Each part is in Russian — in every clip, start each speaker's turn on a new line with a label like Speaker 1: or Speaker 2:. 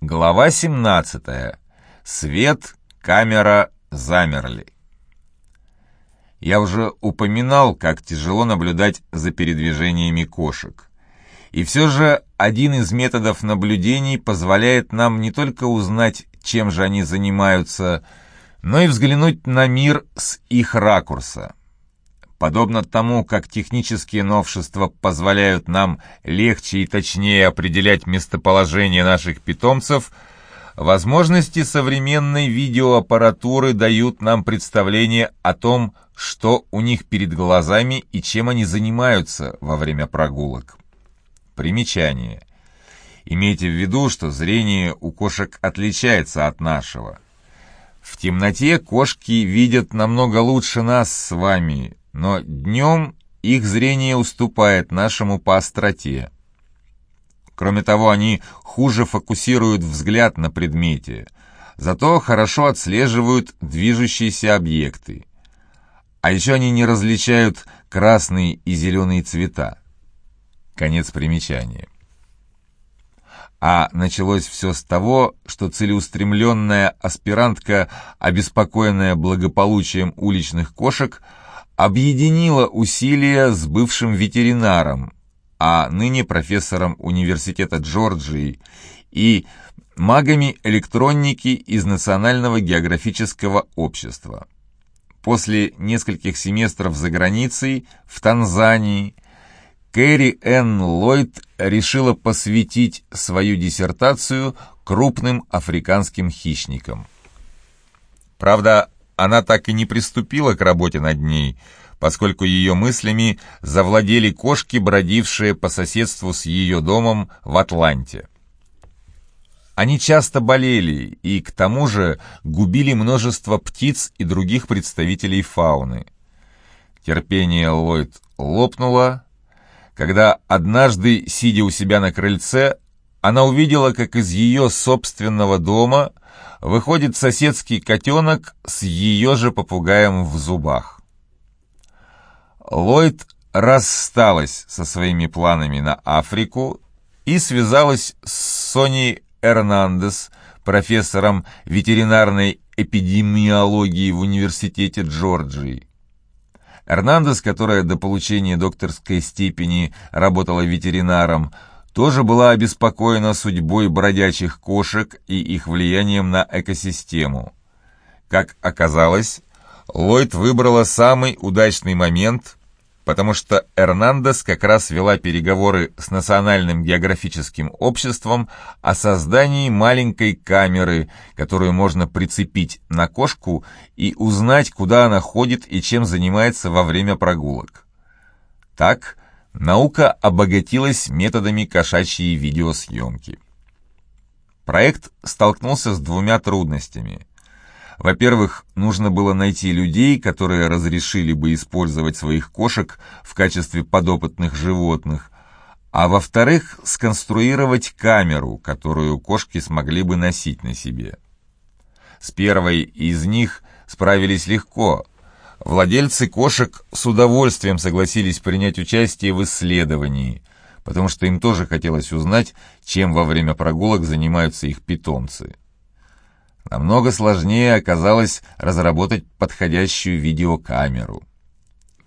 Speaker 1: Глава 17. Свет, камера замерли. Я уже упоминал, как тяжело наблюдать за передвижениями кошек. И все же один из методов наблюдений позволяет нам не только узнать, чем же они занимаются, но и взглянуть на мир с их ракурса. Подобно тому, как технические новшества позволяют нам легче и точнее определять местоположение наших питомцев, возможности современной видеоаппаратуры дают нам представление о том, что у них перед глазами и чем они занимаются во время прогулок. Примечание. Имейте в виду, что зрение у кошек отличается от нашего. В темноте кошки видят намного лучше нас с вами, но днем их зрение уступает нашему по остроте. Кроме того, они хуже фокусируют взгляд на предмете, зато хорошо отслеживают движущиеся объекты. А еще они не различают красные и зеленые цвета. Конец примечания. А началось все с того, что целеустремленная аспирантка, обеспокоенная благополучием уличных кошек, объединила усилия с бывшим ветеринаром, а ныне профессором Университета Джорджии и магами электроники из Национального географического общества. После нескольких семестров за границей, в Танзании, Кэрри Энн Ллойд решила посвятить свою диссертацию крупным африканским хищникам. Правда, она так и не приступила к работе над ней, поскольку ее мыслями завладели кошки, бродившие по соседству с ее домом в Атланте. Они часто болели и, к тому же, губили множество птиц и других представителей фауны. Терпение Ллойд лопнуло, когда однажды, сидя у себя на крыльце, она увидела, как из ее собственного дома выходит соседский котенок с ее же попугаем в зубах. Ллойд рассталась со своими планами на Африку и связалась с Соней Эрнандес, профессором ветеринарной эпидемиологии в Университете Джорджии. Эрнандес, которая до получения докторской степени работала ветеринаром, тоже была обеспокоена судьбой бродячих кошек и их влиянием на экосистему. Как оказалось, Ллойд выбрала самый удачный момент, потому что Эрнандес как раз вела переговоры с Национальным географическим обществом о создании маленькой камеры, которую можно прицепить на кошку и узнать, куда она ходит и чем занимается во время прогулок. Так, наука обогатилась методами кошачьей видеосъемки. Проект столкнулся с двумя трудностями. Во-первых, нужно было найти людей, которые разрешили бы использовать своих кошек в качестве подопытных животных, а во-вторых, сконструировать камеру, которую кошки смогли бы носить на себе. С первой из них справились легко – Владельцы кошек с удовольствием согласились принять участие в исследовании, потому что им тоже хотелось узнать, чем во время прогулок занимаются их питомцы. Намного сложнее оказалось разработать подходящую видеокамеру.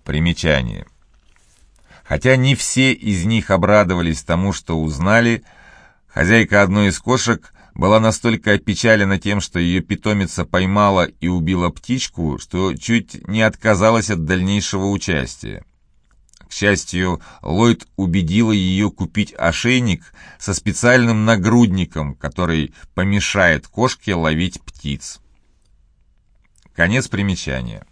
Speaker 1: Примечание. Хотя не все из них обрадовались тому, что узнали, хозяйка одной из кошек была настолько опечалена тем, что ее питомица поймала и убила птичку, что чуть не отказалась от дальнейшего участия. К счастью, Ллойд убедила ее купить ошейник со специальным нагрудником, который помешает кошке ловить птиц. Конец примечания.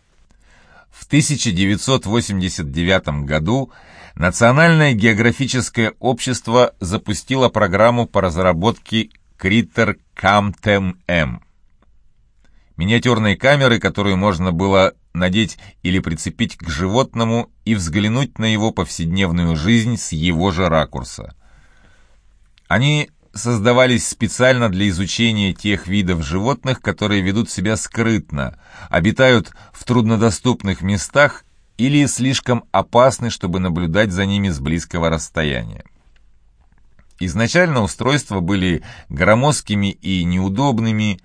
Speaker 1: В 1989 году Национальное географическое общество запустило программу по разработке Криттер Камтем-М. Миниатюрные камеры, которые можно было надеть или прицепить к животному и взглянуть на его повседневную жизнь с его же ракурса. Они создавались специально для изучения тех видов животных, которые ведут себя скрытно, обитают в труднодоступных местах или слишком опасны, чтобы наблюдать за ними с близкого расстояния. Изначально устройства были громоздкими и неудобными.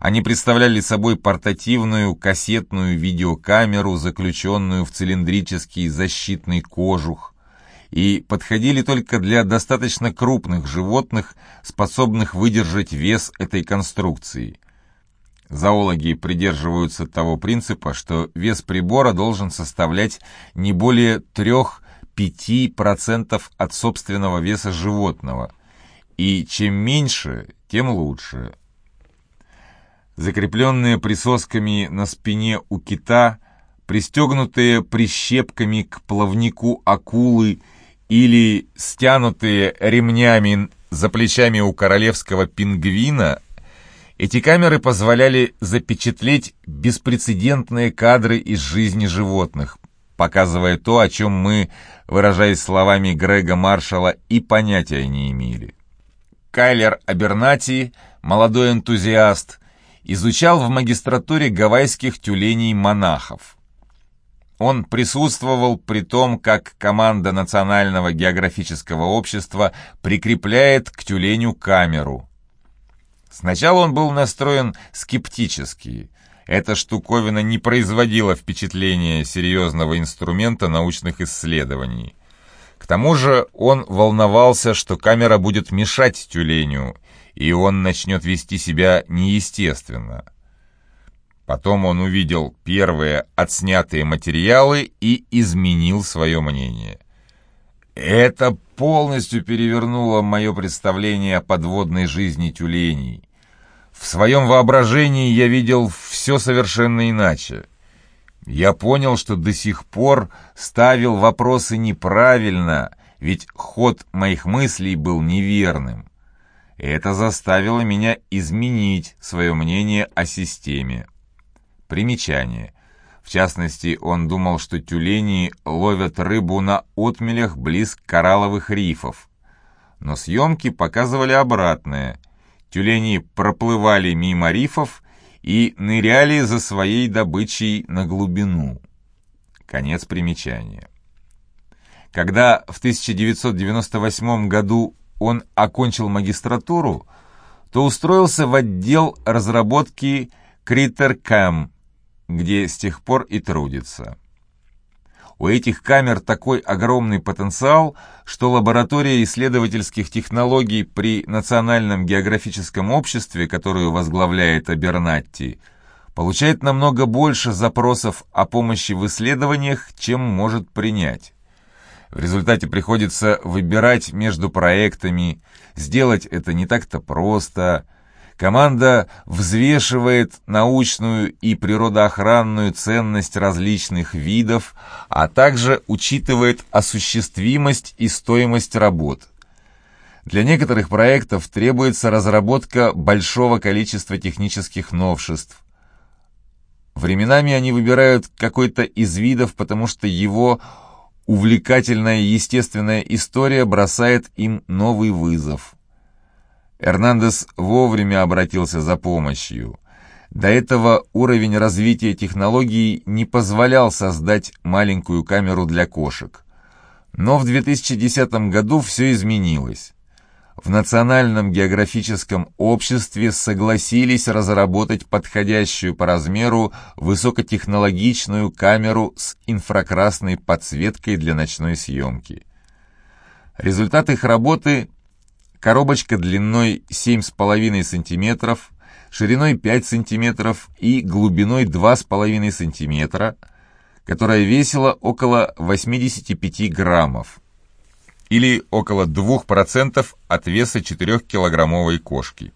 Speaker 1: Они представляли собой портативную кассетную видеокамеру, заключенную в цилиндрический защитный кожух, и подходили только для достаточно крупных животных, способных выдержать вес этой конструкции. Зоологи придерживаются того принципа, что вес прибора должен составлять не более 3-5% от собственного веса животного, и чем меньше, тем лучше. Закрепленные присосками на спине у кита, пристегнутые прищепками к плавнику акулы или стянутые ремнями за плечами у королевского пингвина эти камеры позволяли запечатлеть беспрецедентные кадры из жизни животных, показывая то, о чем мы, выражаясь словами Грега Маршалла, и понятия не имели. Кайлер Абернати, молодой энтузиаст, изучал в магистратуре гавайских тюленей-монахов. Он присутствовал при том, как команда Национального географического общества прикрепляет к тюленю камеру – Сначала он был настроен скептически. Эта штуковина не производила впечатления серьезного инструмента научных исследований. К тому же он волновался, что камера будет мешать тюленю, и он начнет вести себя неестественно. Потом он увидел первые отснятые материалы и изменил свое мнение. Это полностью перевернуло мое представление о подводной жизни тюленей. В своем воображении я видел все совершенно иначе. Я понял, что до сих пор ставил вопросы неправильно, ведь ход моих мыслей был неверным. Это заставило меня изменить свое мнение о системе. Примечание. В частности, он думал, что тюлени ловят рыбу на отмелях близ коралловых рифов. Но съемки показывали обратное. Тюлени проплывали мимо рифов и ныряли за своей добычей на глубину. Конец примечания. Когда в 1998 году он окончил магистратуру, то устроился в отдел разработки CritterCam где с тех пор и трудится. У этих камер такой огромный потенциал, что лаборатория исследовательских технологий при Национальном географическом обществе, которую возглавляет Абернатти, получает намного больше запросов о помощи в исследованиях, чем может принять. В результате приходится выбирать между проектами, сделать это не так-то просто – Команда взвешивает научную и природоохранную ценность различных видов, а также учитывает осуществимость и стоимость работ. Для некоторых проектов требуется разработка большого количества технических новшеств. Временами они выбирают какой-то из видов, потому что его увлекательная естественная история бросает им новый вызов. Эрнандес вовремя обратился за помощью. До этого уровень развития технологий не позволял создать маленькую камеру для кошек. Но в 2010 году все изменилось. В Национальном географическом обществе согласились разработать подходящую по размеру высокотехнологичную камеру с инфракрасной подсветкой для ночной съемки. Результат их работы Коробочка длиной 7,5 см, шириной 5 см и глубиной 2,5 см, которая весила около 85 граммов, или около 2% от веса 4-килограммовой кошки.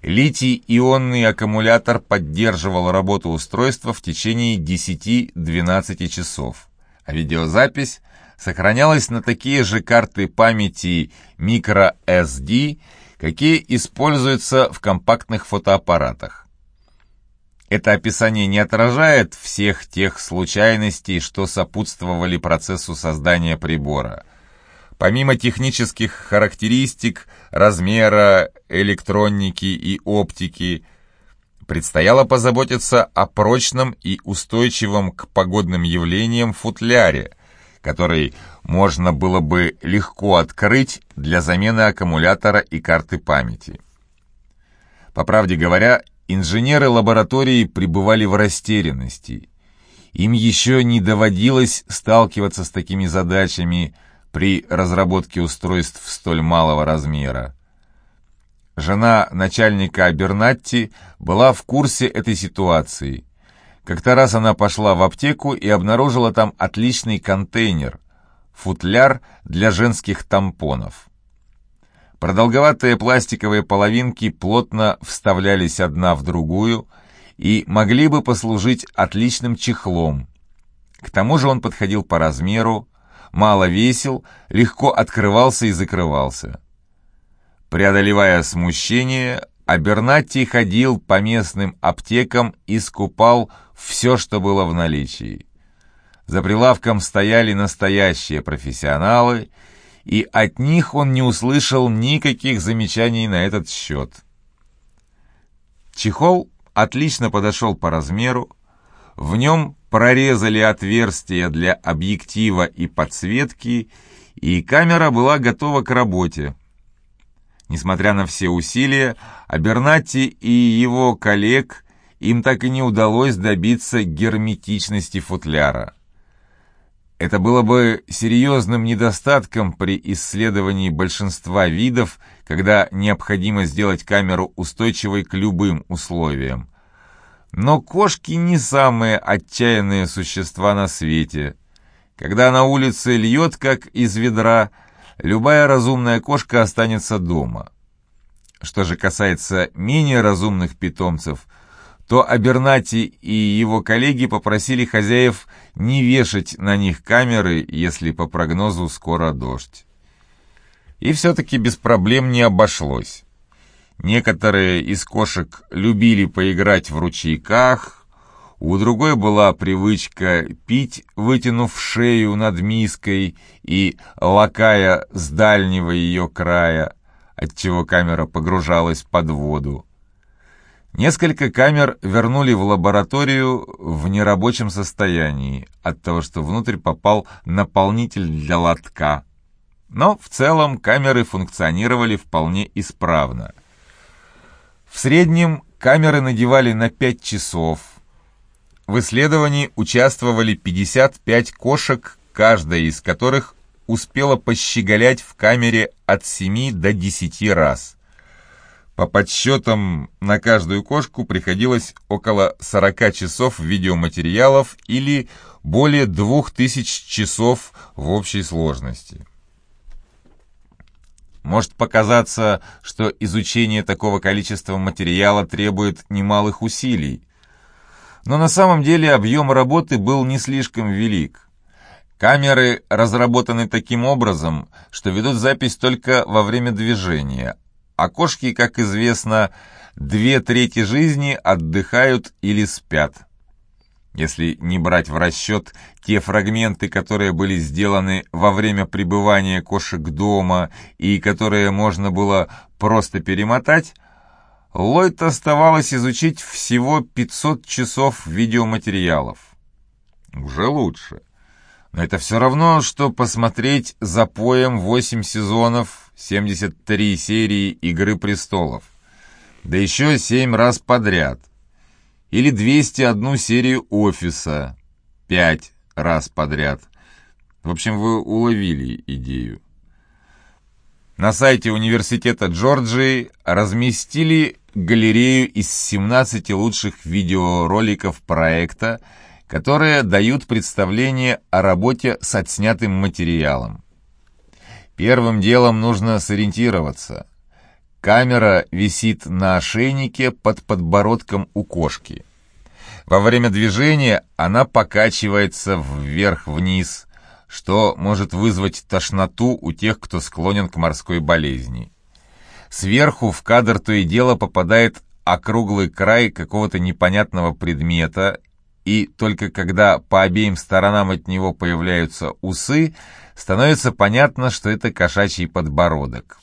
Speaker 1: Литий-ионный аккумулятор поддерживал работу устройства в течение 10-12 часов, а видеозапись сохранялась на такие же карты памяти microSD, какие используются в компактных фотоаппаратах. Это описание не отражает всех тех случайностей, что сопутствовали процессу создания прибора. Помимо технических характеристик, размера, электроники и оптики, предстояло позаботиться о прочном и устойчивом к погодным явлениям футляре, который можно было бы легко открыть для замены аккумулятора и карты памяти. По правде говоря, инженеры лаборатории пребывали в растерянности. Им еще не доводилось сталкиваться с такими задачами при разработке устройств столь малого размера. Жена начальника Абернатти была в курсе этой ситуации. Как-то раз она пошла в аптеку и обнаружила там отличный контейнер, футляр для женских тампонов. Продолговатые пластиковые половинки плотно вставлялись одна в другую и могли бы послужить отличным чехлом. К тому же он подходил по размеру, мало весил, легко открывался и закрывался. Преодолевая смущение, Абернатти ходил по местным аптекам и скупал все, что было в наличии. За прилавком стояли настоящие профессионалы, и от них он не услышал никаких замечаний на этот счет. Чехол отлично подошел по размеру, в нем прорезали отверстия для объектива и подсветки, и камера была готова к работе. Несмотря на все усилия, Абернатти и его коллег им так и не удалось добиться герметичности футляра. Это было бы серьезным недостатком при исследовании большинства видов, когда необходимо сделать камеру устойчивой к любым условиям. Но кошки не самые отчаянные существа на свете. Когда на улице льет, как из ведра, любая разумная кошка останется дома. Что же касается менее разумных питомцев – то Абернати и его коллеги попросили хозяев не вешать на них камеры, если по прогнозу скоро дождь. И все-таки без проблем не обошлось. Некоторые из кошек любили поиграть в ручейках, у другой была привычка пить, вытянув шею над миской и лакая с дальнего ее края, отчего камера погружалась под воду. Несколько камер вернули в лабораторию в нерабочем состоянии от того, что внутрь попал наполнитель для лотка. Но в целом камеры функционировали вполне исправно. В среднем камеры надевали на 5 часов. В исследовании участвовали 55 кошек, каждая из которых успела пощеголять в камере от 7 до 10 раз. По подсчетам, на каждую кошку приходилось около 40 часов видеоматериалов или более 2000 часов в общей сложности. Может показаться, что изучение такого количества материала требует немалых усилий, но на самом деле объем работы был не слишком велик. Камеры разработаны таким образом, что ведут запись только во время движения, а кошки, как известно, две трети жизни отдыхают или спят. Если не брать в расчет те фрагменты, которые были сделаны во время пребывания кошек дома и которые можно было просто перемотать, Ллойд оставалось изучить всего 500 часов видеоматериалов. Уже лучше. Но это все равно, что посмотреть за поем 8 сезонов 73 серии «Игры престолов», да еще 7 раз подряд, или 201 серию «Офиса» 5 раз подряд. В общем, вы уловили идею. На сайте Университета Джорджии разместили галерею из 17 лучших видеороликов проекта, которые дают представление о работе с отснятым материалом. Первым делом нужно сориентироваться. Камера висит на ошейнике под подбородком у кошки. Во время движения она покачивается вверх-вниз, что может вызвать тошноту у тех, кто склонен к морской болезни. Сверху в кадр то и дело попадает округлый край какого-то непонятного предмета, и только когда по обеим сторонам от него появляются усы, становится понятно, что это кошачий подбородок.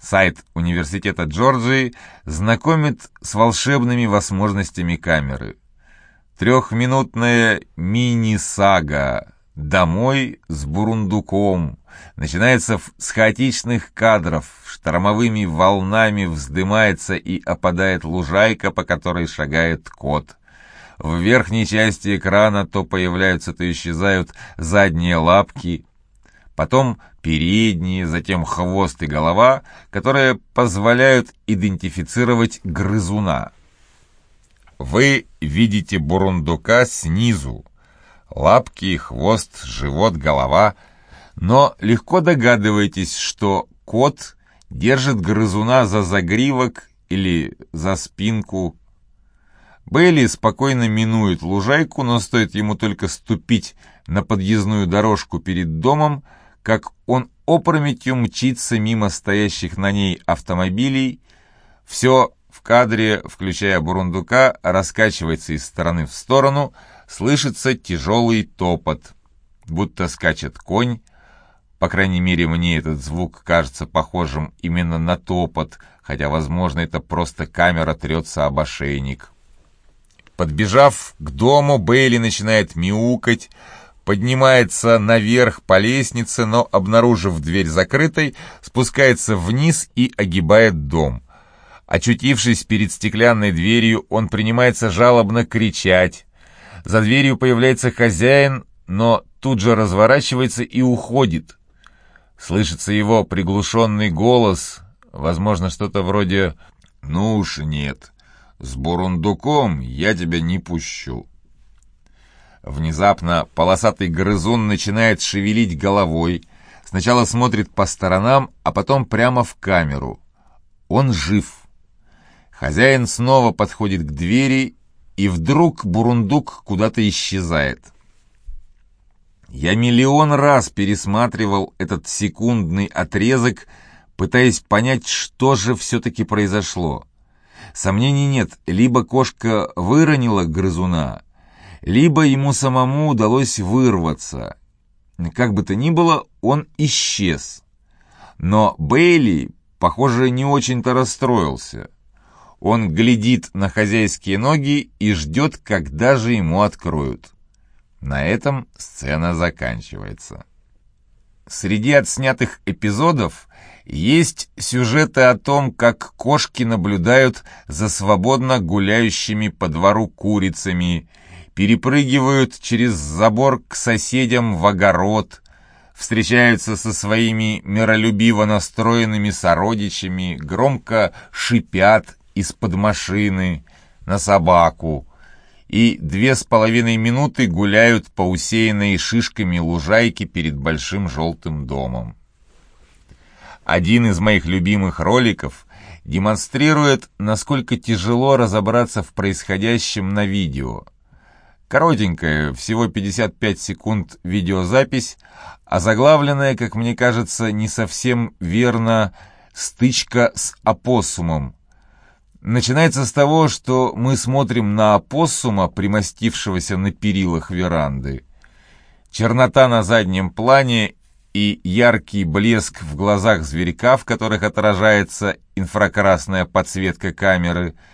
Speaker 1: Сайт Университета Джорджии знакомит с волшебными возможностями камеры. Трехминутная мини-сага домой с бурундуком. Начинается с хаотичных кадров, штормовыми волнами вздымается и опадает лужайка, по которой шагает кот. В верхней части экрана то появляются, то исчезают задние лапки, потом передние, затем хвост и голова, которые позволяют идентифицировать грызуна. Вы видите бурундука снизу. Лапки, хвост, живот, голова. Но легко догадываетесь, что кот держит грызуна за загривок или за спинку. Бейли спокойно минует лужайку, но стоит ему только ступить на подъездную дорожку перед домом, как он опрометью мчится мимо стоящих на ней автомобилей. Все в кадре, включая бурундука, раскачивается из стороны в сторону, слышится тяжелый топот, будто скачет конь. По крайней мере, мне этот звук кажется похожим именно на топот, хотя, возможно, это просто камера трется об ошейник. Подбежав к дому, Бейли начинает мяукать, поднимается наверх по лестнице, но, обнаружив дверь закрытой, спускается вниз и огибает дом. Очутившись перед стеклянной дверью, он принимается жалобно кричать. За дверью появляется хозяин, но тут же разворачивается и уходит. Слышится его приглушенный голос, возможно, что-то вроде «Ну уж нет, с бурундуком я тебя не пущу». Внезапно полосатый грызун начинает шевелить головой, сначала смотрит по сторонам, а потом прямо в камеру. Он жив. Хозяин снова подходит к двери, и вдруг бурундук куда-то исчезает. Я миллион раз пересматривал этот секундный отрезок, пытаясь понять, что же все-таки произошло. Сомнений нет, либо кошка выронила грызуна, либо ему самому удалось вырваться. Как бы то ни было, он исчез. Но Бейли, похоже, не очень-то расстроился. Он глядит на хозяйские ноги и ждет, когда же ему откроют. На этом сцена заканчивается. Среди отснятых эпизодов есть сюжеты о том, как кошки наблюдают за свободно гуляющими по двору курицами перепрыгивают через забор к соседям в огород, встречаются со своими миролюбиво настроенными сородичами, громко шипят из-под машины на собаку и две с половиной минуты гуляют по усеянной шишками лужайке перед большим желтым домом. Один из моих любимых роликов демонстрирует, насколько тяжело разобраться в происходящем на видео – Коротенькая, всего 55 секунд видеозапись, а заглавленная, как мне кажется, не совсем верно «Стычка с опоссумом». Начинается с того, что мы смотрим на опоссума, примостившегося на перилах веранды. Чернота на заднем плане и яркий блеск в глазах зверька, в которых отражается инфракрасная подсветка камеры –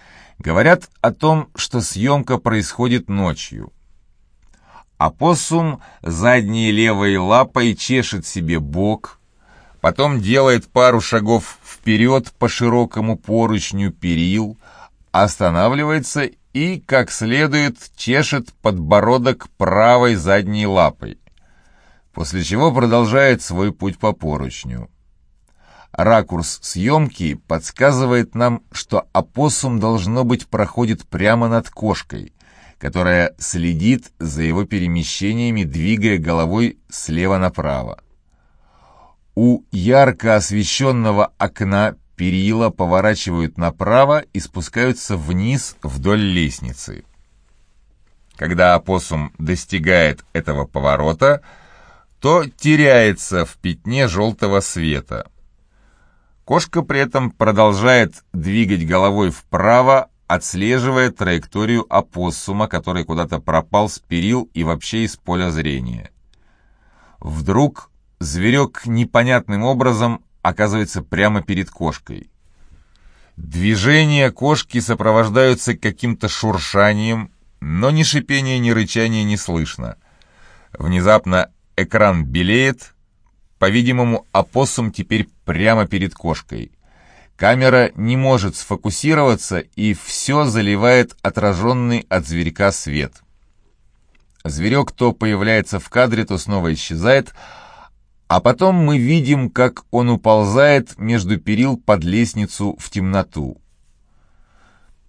Speaker 1: Говорят о том, что съемка происходит ночью. Апоссум задней левой лапой чешет себе бок, потом делает пару шагов вперед по широкому поручню перил, останавливается и, как следует, чешет подбородок правой задней лапой, после чего продолжает свой путь по поручню. Ракурс съемки подсказывает нам, что опоссум, должно быть, проходит прямо над кошкой, которая следит за его перемещениями, двигая головой слева направо. У ярко освещенного окна перила поворачивают направо и спускаются вниз вдоль лестницы. Когда опоссум достигает этого поворота, то теряется в пятне желтого света – Кошка при этом продолжает двигать головой вправо, отслеживая траекторию опоссума, который куда-то пропал с перил и вообще из поля зрения. Вдруг зверек непонятным образом оказывается прямо перед кошкой. Движения кошки сопровождаются каким-то шуршанием, но ни шипения, ни рычания не слышно. Внезапно экран белеет. По-видимому, опоссум теперь прямо перед кошкой. Камера не может сфокусироваться, и все заливает отраженный от зверька свет. Зверек то появляется в кадре, то снова исчезает, а потом мы видим, как он уползает между перил под лестницу в темноту.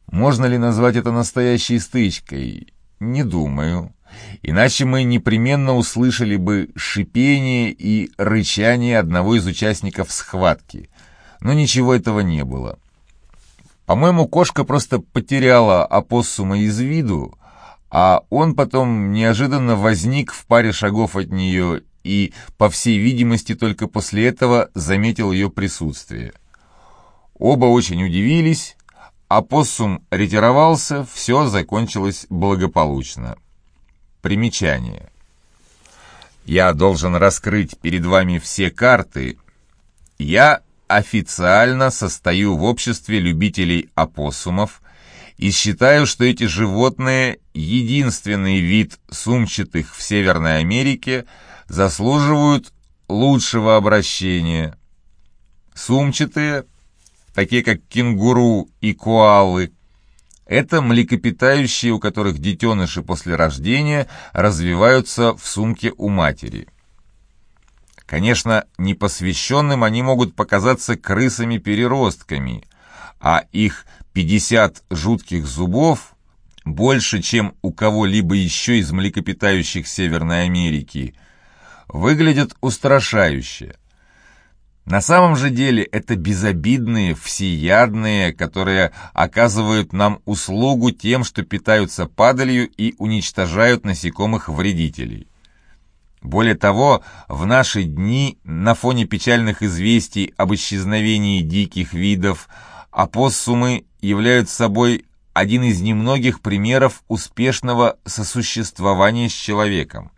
Speaker 1: Можно ли назвать это настоящей стычкой? Не думаю. Иначе мы непременно услышали бы шипение и рычание одного из участников схватки. Но ничего этого не было. По-моему, кошка просто потеряла опоссума из виду, а он потом неожиданно возник в паре шагов от нее и, по всей видимости, только после этого заметил ее присутствие. Оба очень удивились, Апоссум ретировался, все закончилось благополучно. Примечание. Я должен раскрыть перед вами все карты. Я официально состою в обществе любителей опоссумов и считаю, что эти животные — единственный вид сумчатых в Северной Америке, заслуживают лучшего обращения. Сумчатые такие как кенгуру и коалы. Это млекопитающие, у которых детеныши после рождения развиваются в сумке у матери. Конечно, непосвященным они могут показаться крысами-переростками, а их 50 жутких зубов больше, чем у кого-либо еще из млекопитающих Северной Америки, выглядят устрашающе. На самом же деле это безобидные, всеядные, которые оказывают нам услугу тем, что питаются падалью и уничтожают насекомых-вредителей. Более того, в наши дни на фоне печальных известий об исчезновении диких видов опоссумы являются собой один из немногих примеров успешного сосуществования с человеком.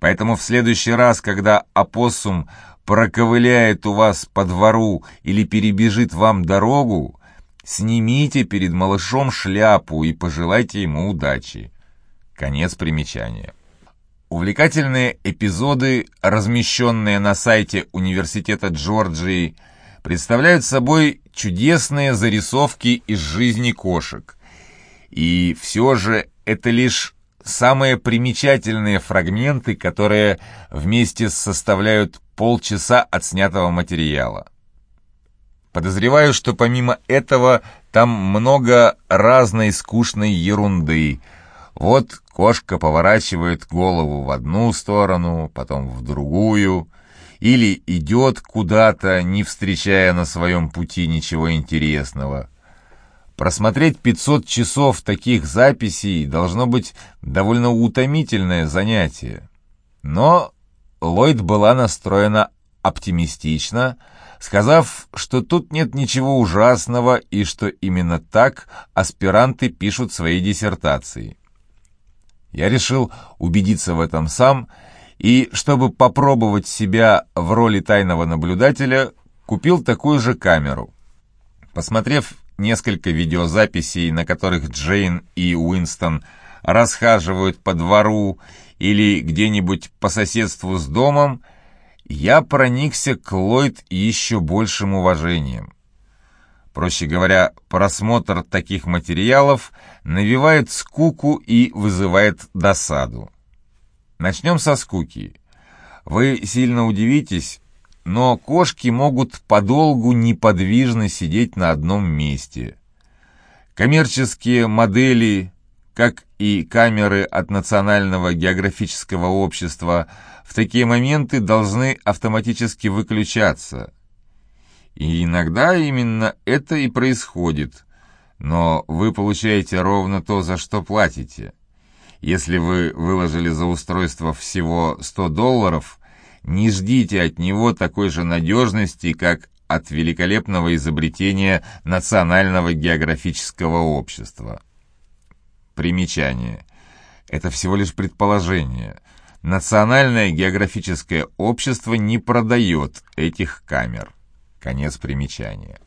Speaker 1: Поэтому в следующий раз, когда опоссум проковыляет у вас по двору или перебежит вам дорогу, снимите перед малышом шляпу и пожелайте ему удачи. Конец примечания. Увлекательные эпизоды, размещенные на сайте Университета Джорджии, представляют собой чудесные зарисовки из жизни кошек. И все же это лишь самые примечательные фрагменты, которые вместе составляют полчаса от снятого материала. Подозреваю, что помимо этого там много разной скучной ерунды. Вот кошка поворачивает голову в одну сторону, потом в другую, или идет куда-то, не встречая на своем пути ничего интересного. Просмотреть 500 часов таких записей должно быть довольно утомительное занятие. Но Ллойд была настроена оптимистично, сказав, что тут нет ничего ужасного и что именно так аспиранты пишут свои диссертации. Я решил убедиться в этом сам и, чтобы попробовать себя в роли тайного наблюдателя, купил такую же камеру. Посмотрев несколько видеозаписей, на которых Джейн и Уинстон расхаживают по двору или где-нибудь по соседству с домом, я проникся к Ллойд еще большим уважением. Проще говоря, просмотр таких материалов навевает скуку и вызывает досаду. Начнем со скуки. Вы сильно удивитесь, но кошки могут подолгу неподвижно сидеть на одном месте. Коммерческие модели как и камеры от Национального географического общества, в такие моменты должны автоматически выключаться. И иногда именно это и происходит, но вы получаете ровно то, за что платите. Если вы выложили за устройство всего 100 долларов, не ждите от него такой же надежности, как от великолепного изобретения Национального географического общества. Примечание. Это всего лишь предположение. Национальное географическое общество не продает этих камер. Конец примечания.